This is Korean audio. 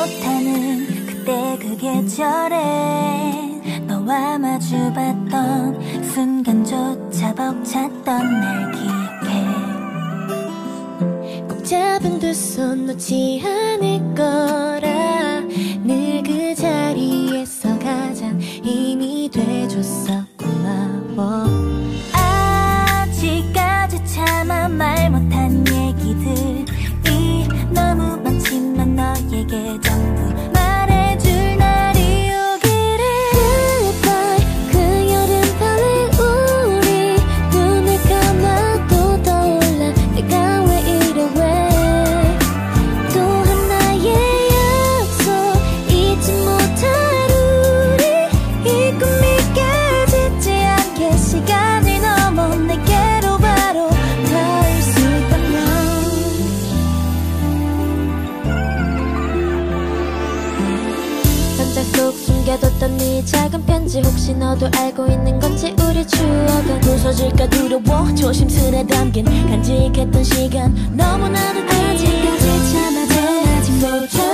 못하는 그때 그 계절에 너와 마주봤던 순간조차 벅찼던 날 기억해 꼭 잡은 두 손 놓지 않을 거라. 늘 그 자리에서 가장 힘이 돼줬어. 남겨뒀던 네 작은 편지 혹시 너도 알고 있는 건지 우리 추억은 부서질까 두려워 조심스레 담긴 간직했던 시간 너무나도 아직까지 참아도 아직도